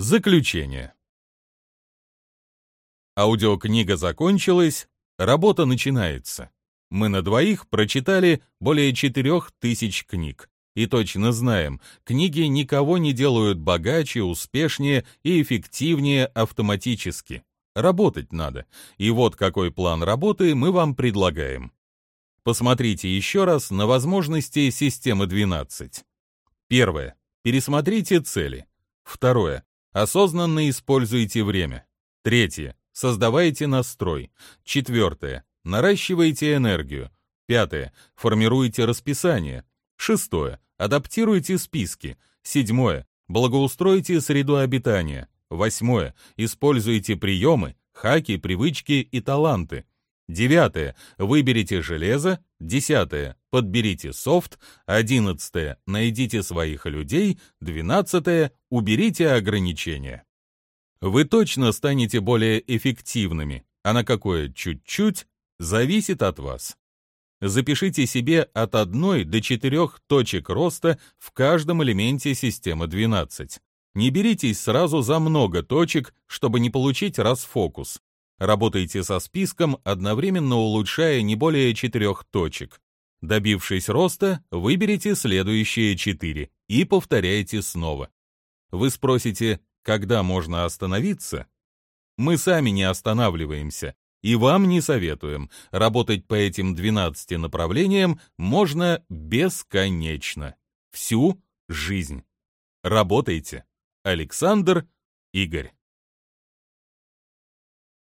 Заключение. Аудиокнига закончилась, работа начинается. Мы на двоих прочитали более четырех тысяч книг. И точно знаем, книги никого не делают богаче, успешнее и эффективнее автоматически. Работать надо. И вот какой план работы мы вам предлагаем. Посмотрите еще раз на возможности системы 12. Первое. Пересмотрите цели. Второе. Осознанно используйте время. Третье. Создавайте настрой. Четвертое. Наращивайте энергию. Пятое. Формируйте расписание. Шестое. Адаптируйте списки. Седьмое. Благоустройте среду обитания. Восьмое. Используйте приемы, хаки, привычки и таланты. Девятое. Выберите железо. Десятое. Подберите софт. Одиннадцатое. Найдите своих людей. Двенадцатое. Уберите ограничения. Вы точно станете более эффективными, а на какое чуть-чуть зависит от вас. Запишите себе от одной до четырех точек роста в каждом элементе системы 12. Не беритесь сразу за много точек, чтобы не получить расфокус. Работайте со списком, одновременно улучшая не более четырех точек. Добившись роста, выберите следующие четыре и повторяйте снова. Вы спросите, когда можно остановиться? Мы сами не останавливаемся, и вам не советуем. Работать по этим 12 направлениям можно бесконечно. Всю жизнь. Работайте. Александр Игорь